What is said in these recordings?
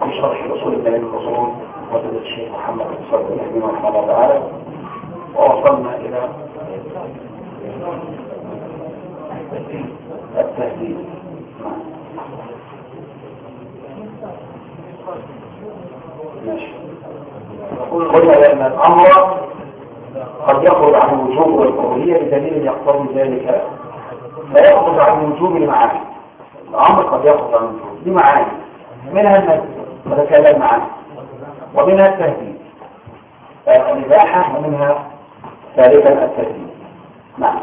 في شرح اصول الدليل الاصول وفضيله الشيخ محمد بن صالح الحميد رحمه الله تعالى ووصلنا إلى التهديد. ماشي. قلنا لأن الأمر قد يخرج عن الوجوب والكروهية بدليل يقتضي ذلك. لا يخرج عن الوجوب لمعاني الأمر قد يخرج عن الوجوب لمعاني منها النفس وتكلم عنه. ومنها التهديد. الإباحة ومنها ثالثا التهديد. نعم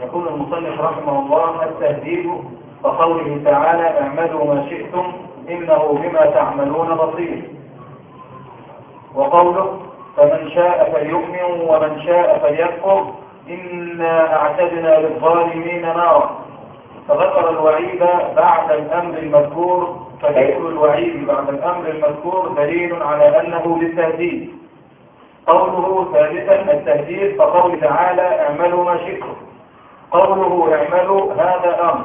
يقول المصنف رحمه الله التهديد وقوله تعالى اعملوا ما شئتم إنه بما تعملون بصير. وقوله فمن شاء فليؤمن ومن شاء فليكفر إنا أعتدنا للظالمين نارا. فذكر الوعيد بعد الأمر المذكور فذكر الوعيد بعد الأمر المذكور دليل على أنه للتهديد. قوله ثالثا التهديد فقول تعالى اعملوا ما شئتم. قوله اعملوا هذا أمر.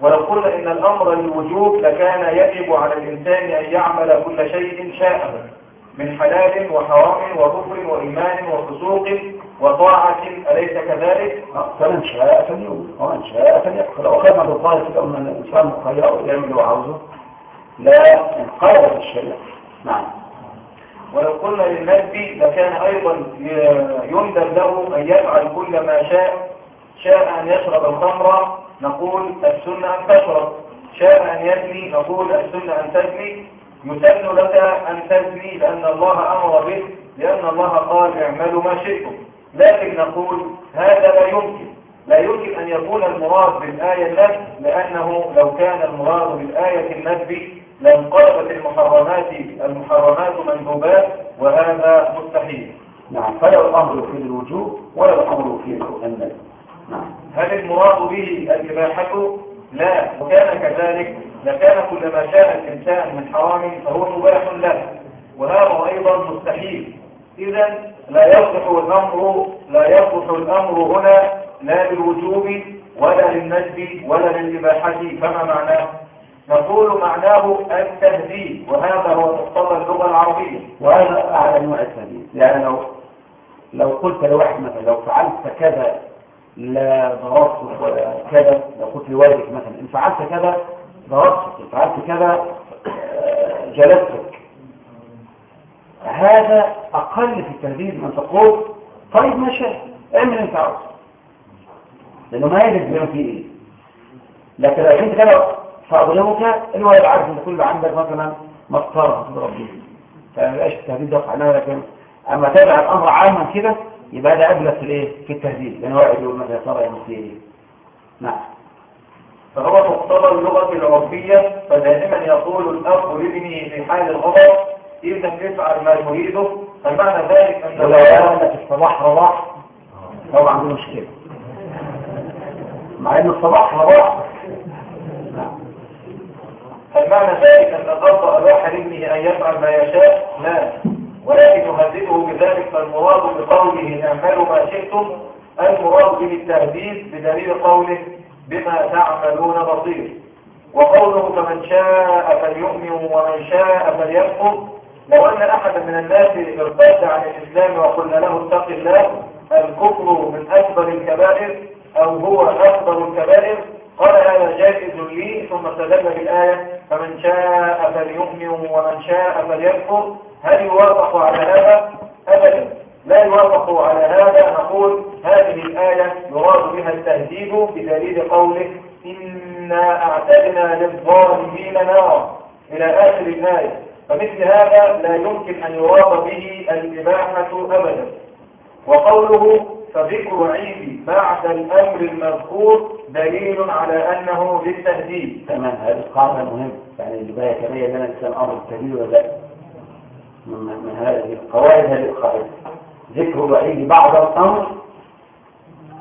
ولو قلنا إن الأمر للوجوب لكان يجب على الإنسان أن يعمل كل شيء شاءه من حلال وحرام وكفر وإيمان وفسوق وطاعة أليس كذلك؟ فمن شاء فليؤمن ومن شاء فليكفر. وخدمة بالظاهر كده أن الإنسان مخير يعمل عاوزه لا انقلب الشريعة. نعم. ولو قلنا للنبي لكان أيضا يندب له أن يفعل كل ما شاء. شاء أن يشرب الخمر نقول السنة أن تشرب. شاء أن يزني نقول السنة أن تزني. يسن لك أن تزني لأن الله أمر به لأن الله قال اعملوا ما شئتم. لكن نقول هذا لا يمكن. لا يمكن أن يكون المراد بالآية النفس لأنه لو كان المراد بالآية النفس لانقلبت المحرمات المحرمات مندوبات وهذا مستحيل. نعم فلا الأمر في الوجوب ولا الأمر في النفس نعم. هل المراد به الإباحة؟ لا وكان كذلك لكان كل ما شاء الإنسان من حرام فهو مباح له وهذا أيضا مستحيل. إذا لا يصلح الأمر لا يصلح الأمر هنا لا للوجوب ولا للنجد ولا للإباحة فما معناه؟ نقول معناه التهديد وهذا هو مقتضى اللغة العربية. وهذا أعلى أنواع التهديد يعني لو لو قلت لواحد مثلا لو فعلت كذا لا ضربتك ولا كذا لو قلت لوالدك مثلا إن فعلت كذا ضربتك إن فعلت كذا جلدتك هذا أقل في التهديد من تقول طيب ما شاء اعمل أنت عاوز لأنه ما يدرك فيه إيه. لكن لو انت كده فأضربك الولد عارف ان كل عندك مثلا مسطرة تضرب به فما يبقاش التهديد ده عنها لكن أما تابع الأمر عاما كده يبقى ده أبلغ في الإيه؟ في التهديد. لأنه واحد يقول مثلا ترى يا إيه نعم. فهو مقتضى اللغة العربية فدائما يقول الأب لابنه في حال الغضب إذا افعل ما تريده فمعنى ذلك أن قال في الصباح رواح طبعا عنده مشكلة. مع أن الصباح رواح هل معنى ذلك أن الأب أباح لابنه أن يفعل ما يشاء؟ لا ولكن يهدده بذلك فالمراد بقوله اعملوا ما شئتم المراد به التهديد بدليل قوله بما تعملون بصير وقوله فمن شاء فليؤمن ومن شاء فليكفر لو أن أحدا من الناس ارتد عن الإسلام وقلنا له اتق الله الكفر من أكبر الكبائر أو هو أكبر الكبائر قال هذا جائز لي ثم استدل بالآية فمن شاء فليؤمن ومن شاء فليكفر. هل يوافق على هذا؟ أبدا. لا يوافق على هذا. نقول هذه الآية يراد بها التهديد بدليل قوله إنا أعتدنا للظالمين نارا إلى آخر الآية. فمثل هذا لا يمكن أن يراد به الإباحة أبدا. وقوله فذكر عيد بعد الأمر المذكور دليل على أنه للتهديد تمام هذه القاعدة مهمة يعني اللي بقى كبير لنا الإنسان أمر التهديد ولا لا. من, من هذه القواعد هذه القاعدة. ذكر الوعيد بعد الأمر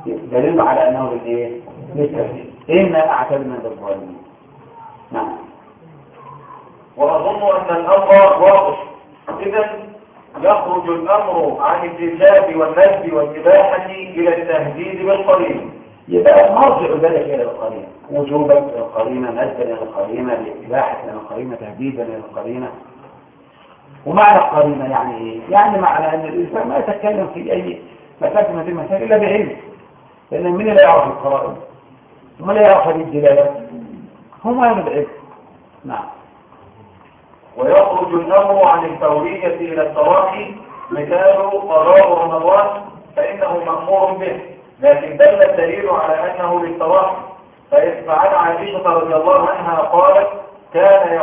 دليل على أنه للإيه؟ للتهديد إنا أعتدنا للظالمين نعم. وأظن أن الأمر واضح. إذا يخرج الأمر عن الكتاب والنجد والإباحة إلى التهديد بالقليل يبقى مرجع ذلك إلى القرينة وجوبا إلى القرينة نزلا إلى القرينة إباحة إلى تهديدا إلى ومعنى القرينة يعني إيه؟ يعني معنى أن الإنسان ما يتكلم في أي مسألة من هذه المسائل إلا بعلم. لأن من لا يعرف القرائن؟ ومن لا يعرف هذه الدلالات هم أهل العلم. نعم. ويخرج الأمر عن التورية إلى التراخي مثال قضاء رمضان فإنه مأمور به. لكن دل الدليل على أنه للتراخي. فعن عائشة رضي الله عنها قالت كان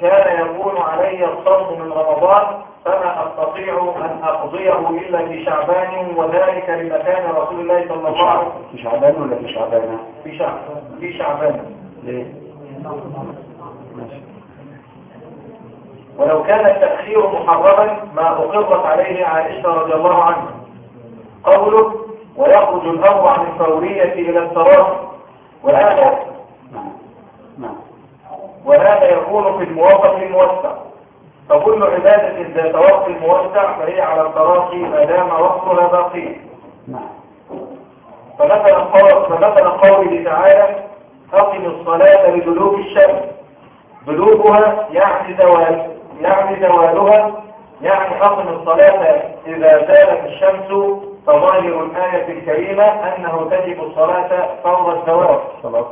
كان يكون علي الصوم من رمضان فما أستطيع أن أقضيه إلا في شعبان وذلك لمكان رسول الله صلى الله عليه وسلم. في شعبان ولا في شعبان؟ في شعبان في شعبان. ليه؟ ولو كان التأخير محرما ما أقرت عليه عائشة رضي الله عنها. قوله ويخرج الأمر عن الفورية إلى التراخي وهذا وهذا يكون في الموقف الموسع. فكل عبادة ذات وقت موسع فهي على التراخي ما دام وقتها باقيا فمثلا قول فمثلا قوله تعالى أقم الصلاة لدلوك الشمس. دلوكها يعني زوال يعني زوالها يعني أقم الصلاة إذا زالت الشمس فظاهر الآية الكريمة أنه تجب الصلاة فور الزوال الصلاة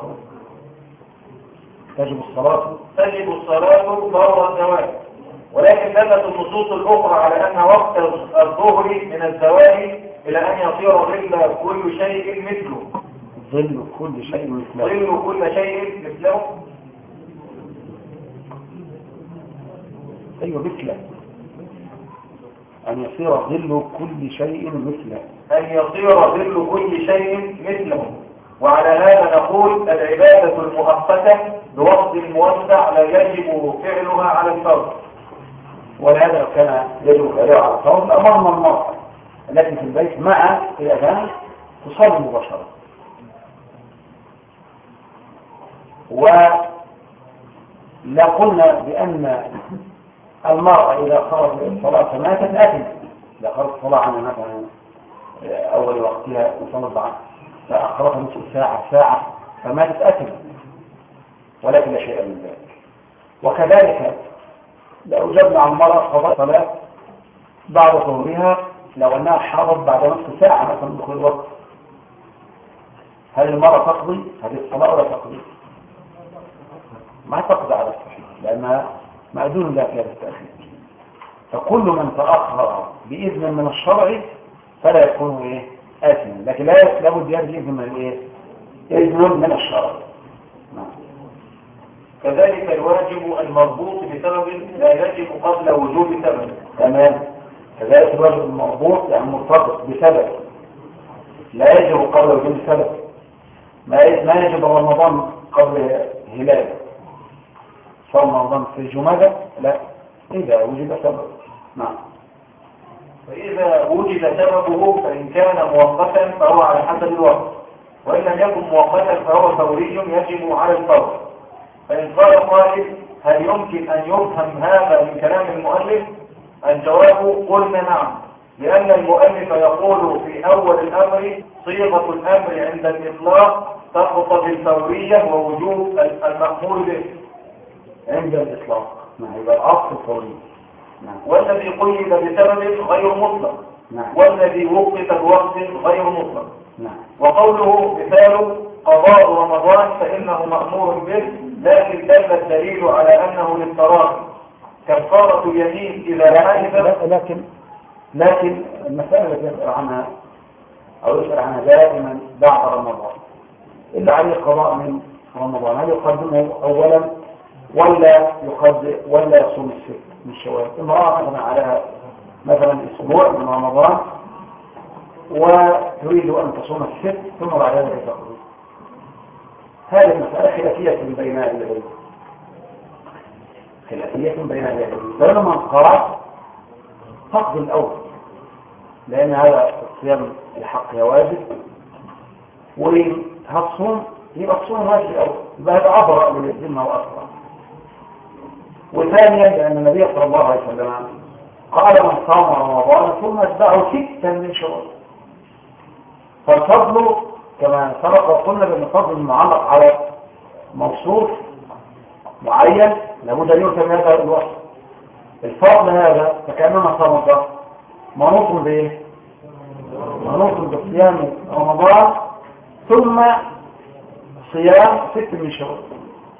تجب الصلاة. تجب الصلاة فور الزوال ولكن دلت النصوص الأخرى على أن وقت الظهر من الزوال إلى أن يصير ظل كل شيء مثله. ظل كل شيء مثله. ظل كل شيء مثله. أيوة مثله. أن يصير ظل كل شيء مثله. أن يصير ظل كل شيء مثله. وعلى هذا نقول العبادة المؤقتة بوقت موسع لا يجب فعلها على الفرد. ولهذا كان يجب فعله على الفور لأمرنا المرأة التي في البيت مع الأذان تصلي مباشرة. ولا قلنا بأن المرأة إذا خرجت الصلاة فماتت أثم إذا خرجت الصلاة عنها مثلا أول وقتها وصلت بعد فأخرجها نصف ساعة ساعة فماتت أثم ولكن لا شيء من ذلك. وكذلك لو جبنا عن المرأة قضاء صلاة بعد ظهورها لو أنها حاضت بعد نصف ساعة مثلا دخول الوقت هل المرأة تقضي؟ هذه الصلاة ولا تقضي؟ ما تقضي على الصحيح لأنها مأذون لها في هذا التأخير. فكل من تأخر بإذن من الشرع فلا يكون إيه؟ آثما. لكن لا لابد يرجع إذن من إيه؟ إذن من الشرع. نعم. كذلك الواجب المربوط بسبب لا يجب قبل وجوب سبب. تمام. كذلك الواجب المربوط يعني مرتبط بسبب. لا يجب قبل وجود سبب. ما ما يجب رمضان قبل هلال. صوم رمضان في جمادة لا إذا وجد سبب نعم. فإذا وجد سببه فإن كان مؤقتا فهو على حسب الوقت. وإن لم يكن مؤقتا فهو فوري يجب على الفور فإن قال قائل هل يمكن أن يفهم هذا من كلام المؤلف؟ الجواب قلنا نعم لأن المؤلف يقول في أول الأمر صيغة الأمر عند الإطلاق تقتضي الفورية ووجوب المأمور به. عند الإطلاق. نعم. يبقى الأصل الفوري نعم. والذي قيد بسبب غير مطلق. نعم. والذي وقت بوقت غير مطلق. نعم. وقوله مثال قضاء رمضان فإنه مأمور به لكن دل الدليل على أنه للتراخي كفارة اليمين إذا لا- لكن لكن المسألة التي يسأل عنها أو يسأل عنها دائما بعد رمضان. إلا عليه قضاء من رمضان. هل يقدمه أولا؟ ولا يقدم ولا يصوم الست من شوال. امرأة مثلا عليها مثلا أسبوع من رمضان وتريد أن تصوم الست ثم بعد ذلك تقضي. هذه المسألة خلافية بين أهل العلم خلافية بين أهل العلم فلما قرأت تقضي الأول لأن هذا الصيام لحقها واجب. وهتصوم يبقى الصوم واجب الأول. يبقى هذا أبرأ من الذمة وأسرع وثانيا لأن النبي صلى الله عليه وسلم قال من صام رمضان ثم أتبعه ستا من شوال فالفضل كما سبق وقلنا بأن الفضل المعلق على موصوف معين لابد أن يؤتى هذا الوصف. الفضل هذا فكأنما صمت منوط بإيه؟ منوط بصيام رمضان ثم صيام ست من شهور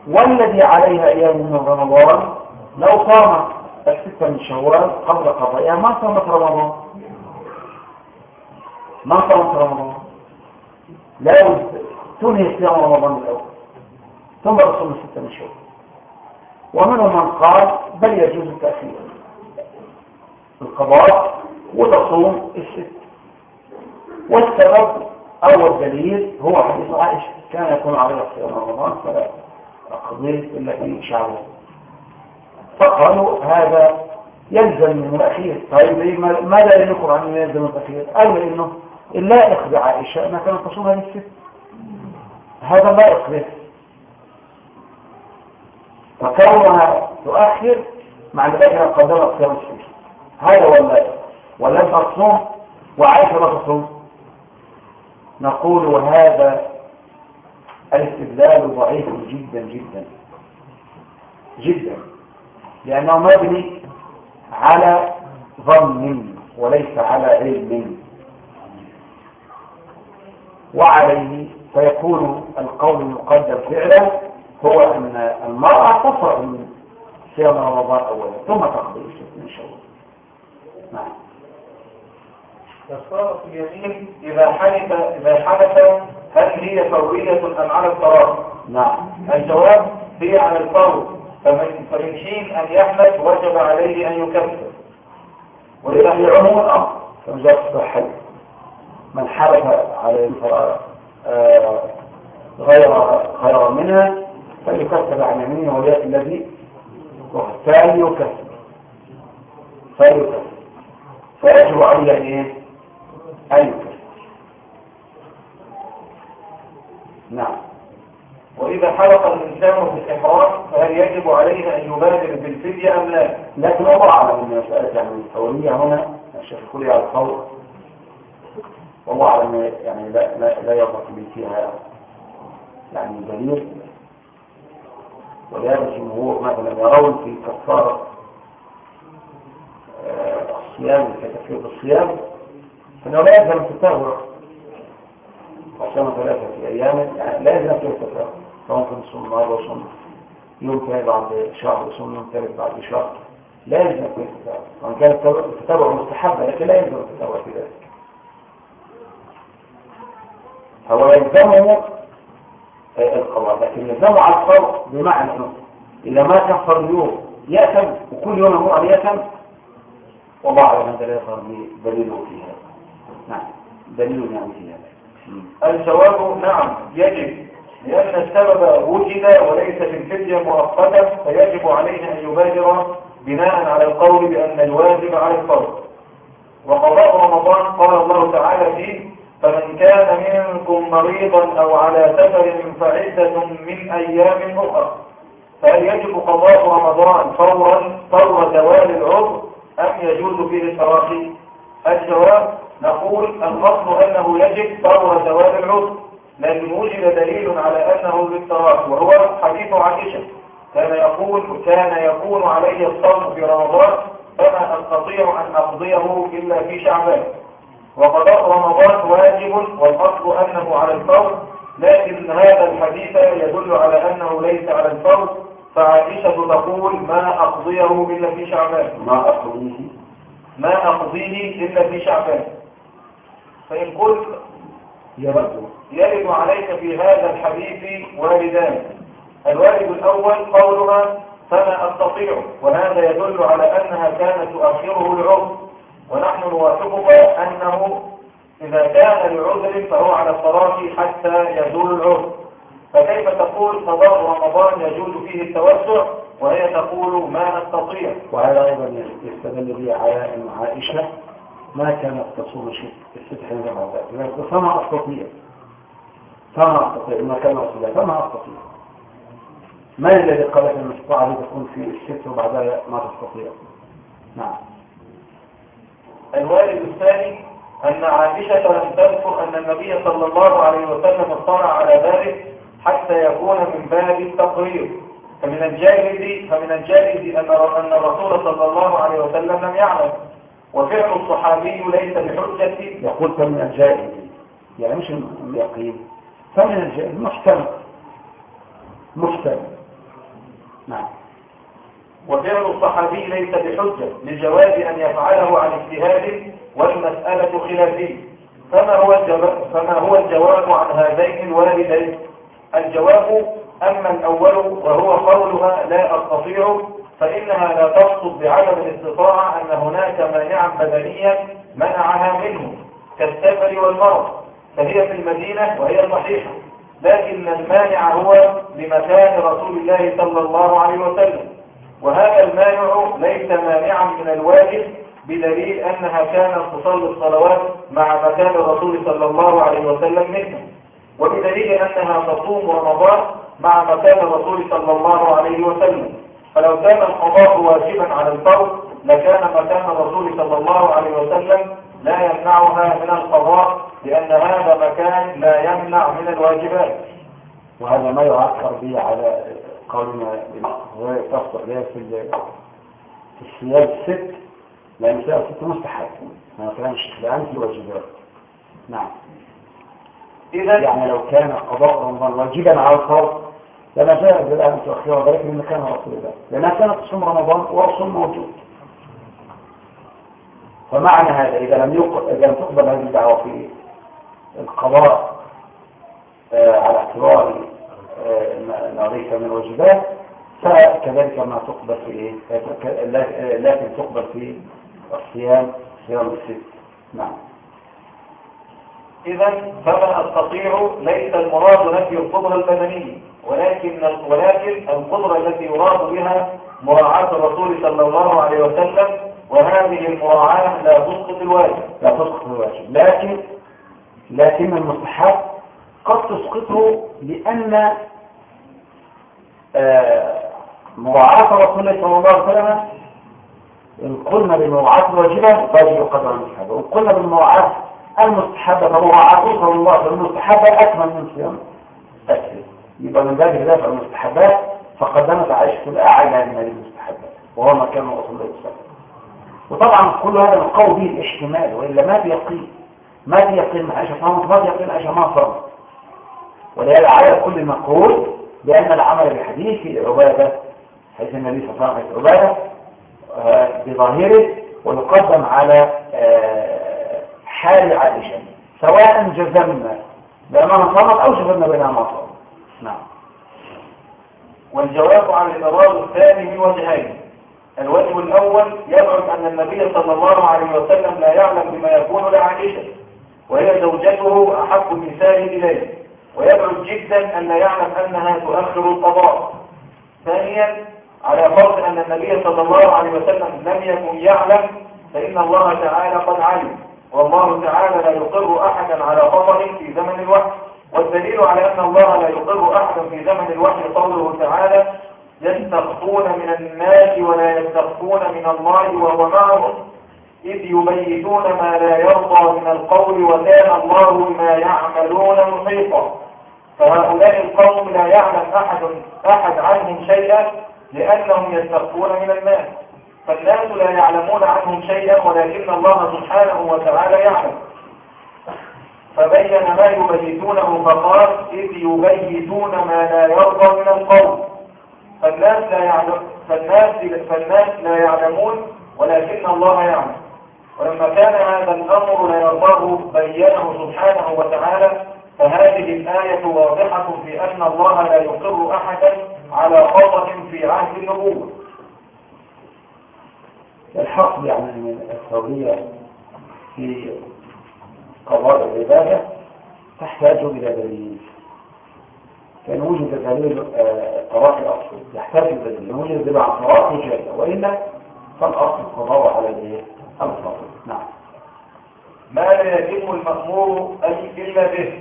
والذي عليها أيام من رمضان لو صام الستة من شوال قبل قضائها ما صامت رمضان. ما صامت رمضان. لا تنهي صيام رمضان الأول. ثم تصوم الستة من شوال. ومنهم من قال بل يجوز التأخير. القضاء وتصوم الست. والسبب أول دليل هو حديث عائشة. كان يكون عليها صيام رمضان فلا أقضيه إلا في شعبه فقالوا هذا يلزم من الأخير. طيب ماذا يذكر عن يلزم من الأخير؟ قالوا إنه اللائق بعائشة ما كانت تصوم هذه الست هذا لائق به فكونها تؤخر مع ذلك قدمت صيام الست هذا هو اللائق ولم تصوم وعائشة لا تصوم. نقول وهذا الاستدلال ضعيف جدا جدا. جدا. لأنه مبني على ظن وليس على علم. وعليه فيكون القول المقدم فعلا هو أن المرأة تفرغ من صيام رمضان أولا ثم تقضي الست من شوال. نعم. في اليمين إذا حلف إذا حلف هل هي فورية أم على الفراغ؟ نعم. الجواب هي على الفور فمن فمن حين أن يحلف وجب عليه أن يكفر. في عموم الأمر. فمجرد الحل من حلف على آه، غير خيرا منها فليكفر عن يمينه وليأتي الذي فليكفر فليكفر. فيجب عليه إيه؟ أن يكفر. نعم. وإذا حلق الإنسان في الإحرام فهل يجب عليه أن يبادر بالفدية أم لا؟ لكن الله أعلم أن مسألة يعني الفورية هنا الشيخ الكلي على الفور. والله أعلم يعني لا لا لا لي فيها يعني دليل. ولهذا الجمهور مثلا يرون في كفارة آه، الصيام كتفكير بالصيام فإنه لا يلزم التتابع وصام ثلاثة أيام يعني لا يلزم التتابع ممكن يصوم النهارده ويصوم ثاني بعد شهر يوم ثالث بعد شهر لا يلزم التتابع وإن كان التتابع مستحبا لكن لا يلزم التتابع في ذلك هو يلزمه القضاء لكن يلزمه على الفرق بمعنى انه اذا ما كفر اليوم يأتم وكل يوم هو ان يأتم والله هذا لا يظهر لي دليل في هذا نعم دليل يعني في هذا الجواب نعم يجب لأن السبب وجد وليس في الفدية مؤقتا فيجب عليه أن يبادر بناء على القول بأن الواجب على الفرض. وقضاء رمضان قال الله تعالى فيه فمن كان منكم مريضا أو على سفر فعدة من أيام أخرى. فهل يجب قضاء رمضان فورا فور زوال العذر أم يجوز فيه التراخي الجواب نقول الأصل أنه يجب فور زوال العذر لكن وجد دليل على أنه بالتراخي وهو حديث عائشة. كان يقول كان يكون علي الصوم في رمضان فما أستطيع أن أقضيه إلا في شعبان. وقضاء رمضان واجب والأصل أنه على الفور لكن هذا الحديث يدل على أنه ليس على الفور فعائشة تقول ما أقضيه إلا في شعبان. ما أقضيه؟ ما أقضيه إلا في شعبان. فإن قلت يرد يرد عليك في هذا الحديث والدان. الوالد الأول قولها فما أستطيع وهذا يدل على أنها كانت تؤخره العرض ونحن نوافقك أنه إذا كان لعذر فهو على الصلاة حتى يزول العذر. فكيف تقول قضاء رمضان يجوز فيه التوسع؟ وهي تقول ما نستطيع. وهذا أيضا يستدل به على أن عائشة ما كانت تصوم شيء. الست حين ذلك فما أستطيع؟ فما أستطيع ما كان أستطيع فما أستطيع. من الذي قال أن الاستطاعة تكون في الست وبعدها ما تستطيع؟ نعم. الوالد الثاني أن عائشة لم تذكر أن النبي صلى الله عليه وسلم اطلع على ذلك حتى يكون من باب التقرير. فمن الجائز فمن الجائز أن أن الرسول صلى الله عليه وسلم لم يعلم. وفعل الصحابي ليس بحجة. يقول فمن الجائز يعني مش اليقين. فمن الجائز محتمل محتمل نعم. وفعل الصحابي ليس بحجة لجواز أن يفعله عن اجتهاد والمسألة خلافية. فما هو الجواب فما هو الجواب عن هذين الوالدين؟ الجواب أما الأول وهو قولها لا أستطيع فإنها لا تقصد بعدم الاستطاعة أن هناك مانعا بدنيا منعها منه كالسفر والمرض. فهي في المدينة وهي صحيحة لكن المانع هو لمكان رسول الله صلى الله عليه وسلم. وهذا المانع ليس مانعا من الواجب بدليل أنها كانت تصلي الصلوات مع مكان الرسول صلى الله عليه وسلم منه وبدليل أنها تصوم رمضان مع مكان الرسول صلى الله عليه وسلم. فلو كان القضاء واجبا على الفور لكان مكان الرسول صلى الله عليه وسلم لا يمنعها من القضاء لأن هذا مكان لا يمنع من الواجبات. وهذا ما يعكر به على قولنا تصدق لها في في الصيام الست لأن الصيام الست مستحب. ما كانش الآن في الواجبات. نعم. إذا يعني لو كان قضاء رمضان واجبا على الفرض لما جاء الآن تؤخرها ذلك من مكان رسول الله. لأنها كانت تصوم رمضان ورسول موجود. فمعنى هذا إذا لم يق... إذا لم تقبل هذه الدعوة في القضاء آه على اعتبار ليس من الواجبات فكذلك ما تقبل في إيه؟ لكن تقبل في الصيام صيام الست. نعم. إذا فما أستطيع ليس المراد نفي القدرة البدنية ولكن ولكن القدرة التي يراد بها مراعاة الرسول صلى الله عليه وسلم وهذه المراعاة لا تسقط الواجب. لا تسقط الواجب. لكن لكن المستحب قد تسقطه لأن آه مراعاة الرسول صلى الله عليه وسلم إن قلنا بالمراعاة الواجبة فيجب قدر المستحب. وإن قلنا بالمراعاة المستحبة فمراعاته صلى الله عليه وسلم المستحبة أكمل من صيام أكثر يبقى من ذلك دافع المستحبات فقدمت عائشة الأعلى من هذه المستحبات وهو ما كان رسول الله صلى الله عليه وسلم. وطبعا كل هذا نقوي به الاحتمال وإلا ما في يقين. في مع عائشة صامت ما في صامت. ولهذا على كل مقول بأن العمل بحديث عبادة حيث النبي صلى الله عليه وسلم عبادة آه بظاهره ويقدم على آه حال عائشة سواء جزمنا بأنها صامت أو جزمنا بأنها ما صامت. نعم. والجواب عن الإضرار الثاني من وجهين. الوجه الأول يبعد أن النبي صلى الله عليه وسلم لا يعلم بما يكون لعائشة وهي زوجته أحب النساء إليه. ويبعد جدا أن يعلم أنها تؤخر القضاء. ثانيا على فرض أن النبي صلى الله عليه وسلم لم يكن يعلم فإن الله تعالى قد علم. والله تعالى لا يقر أحدا على خطأ في زمن الوحي. والدليل على أن الله لا يقر أحدا في زمن الوحي قوله تعالى يستخفون من الناس ولا يستخفون من الله وهو معهم إذ يبيتون ما لا يرضى من القول وكان الله بما يعملون محيطا. فهؤلاء القوم لا يعلم أحد, أحد عنهم شيئا لأنهم يستخفون من الناس. فالناس لا يعلمون عنهم شيئا ولكن الله سبحانه وتعالى يعلم. فبين ما يبيتونه فقال إذ يبيتون ما لا يرضى من القول. فالناس لا يعلم فالناس فالناس لا يعلمون ولكن الله يعلم. ولما كان هذا الأمر لا يرضاه بينه سبحانه وتعالى فهذه الآية واضحة في أن الله لا يقر أحدا على خطأ في عهد النبوة. الحق يعني من الثورية في قضاء العبادة تحتاج إلى دليل. كان وجد دليل طراق الأصل. يحتاج إلى دليل. وجد عن طراق جاية وإلا فالأصل القضاء على الايه نعم. ما لا يتم المأمور أي إلا به.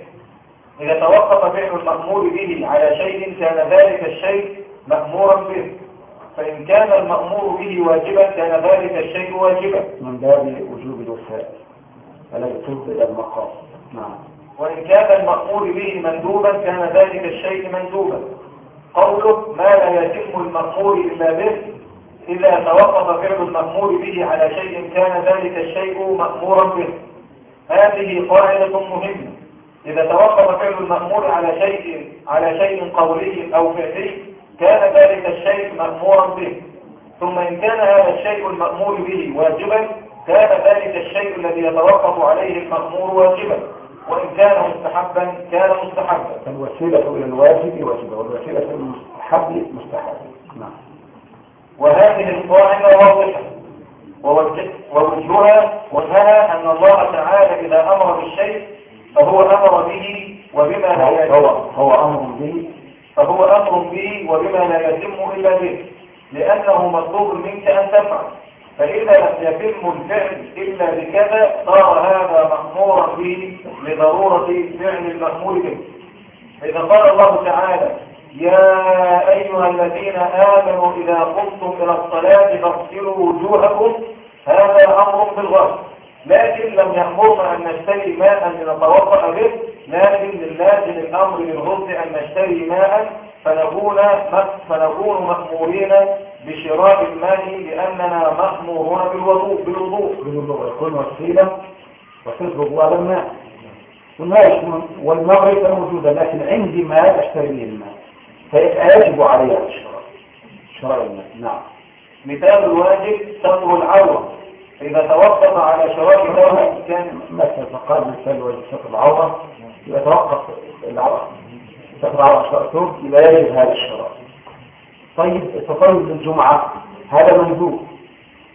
إذا توقف فعل المأمور به على شيء كان ذلك الشيء مأمورا به. فإن كان المأمور به واجبا كان ذلك الشيء واجبا. من باب وجوب الوفاء. التي تفضي إلى المقام. نعم. وإن كان المأمور به مندوبا كان ذلك الشيء مندوبا. قوله ما لا يتم المأمور إلا به إذا توقف فعل المأمور به على شيء كان ذلك الشيء مأمورا به. هذه قاعدة مهمة. إذا توقف فعل المأمور على شيء على شيء قولي أو فعلي كان ذلك الشيء مأمورا به. ثم إن كان هذا الشيء المأمور به واجبا كان ذلك الشيء الذي يتوقف عليه المأمور واجبا. وإن كان مستحبا كان مستحبا. الوسيلة إلى الواجب واجبة والوسيلة إلى المستحب مستحب. نعم وهذه القاعدة واضحة. ووجه- ووجهها وجهها أن الله تعالى إذا أمر بالشيء فهو أمر به وبما لا يتم. هو- هو أمر به. فهو أمر به وبما لا يتم إلا به. لأنه مطلوب منك أن تفعل. فإذا لم يتم الفعل إلا بكذا صار هذا مأمورا به لضرورة فعل المأمور به. إذا قال الله تعالى يا أيها الذين آمنوا إذا قمتم إلى الصلاة فاغسلوا وجوهكم. هذا أمر بالغسل. لكن لم يأمرنا أن نشتري ماء لنتوضأ به. لكن لازم الأمر بالغسل أن نشتري ماء فنكون فنكون مأمورين بشراء الماء لأننا مأمورون بالوضوء بالوضوء. بالوضوء. يكون وسيلة الوضوء على الماء والماء ليس موجودا لكن عندي ماء أشتري به الماء فيبقى يجب علي الشراء شراء الماء نعم. مثال الواجب ستر العورة إذا توقف على شراء دواء كان مثل فقال مثال وجه ستر العورة يتوقف العورة ستر العورة ثوب يبقى يجب هذا الشراء طيب التطيب للجمعة هذا مندوب.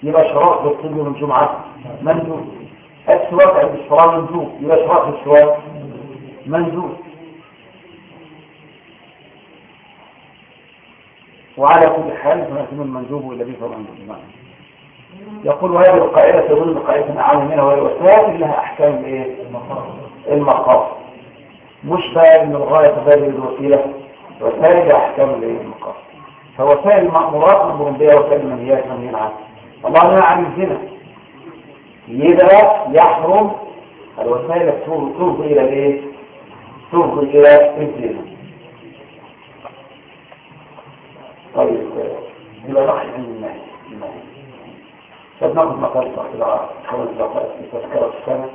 يبقى شراء للطب يوم الجمعة مندوب. السواك عند الصلاة مندوب. يبقى شراء في السواك مندوب. وعلى كل حال المندوب الذي فهو مندوب نعم. يقول هذه القاعدة تظن قاعدة أعلى منها وهي وسائل لها أحكام؟ المقاصد مش بقى من الغاية تبادل الوسيلة وسائل أحكام الإيه؟ المقاصد فوسائل المأمورات مأمور بها وسائل المنهيات منهي عنها الله نهى عن الزنا يبقى يحرم الوسائل تفضي إلى الإيه؟ تفضي إلى الزنا طيب نحن عند النهي النهي طب ناخذ مقال صح خمس دقائق في تذكرة السنة.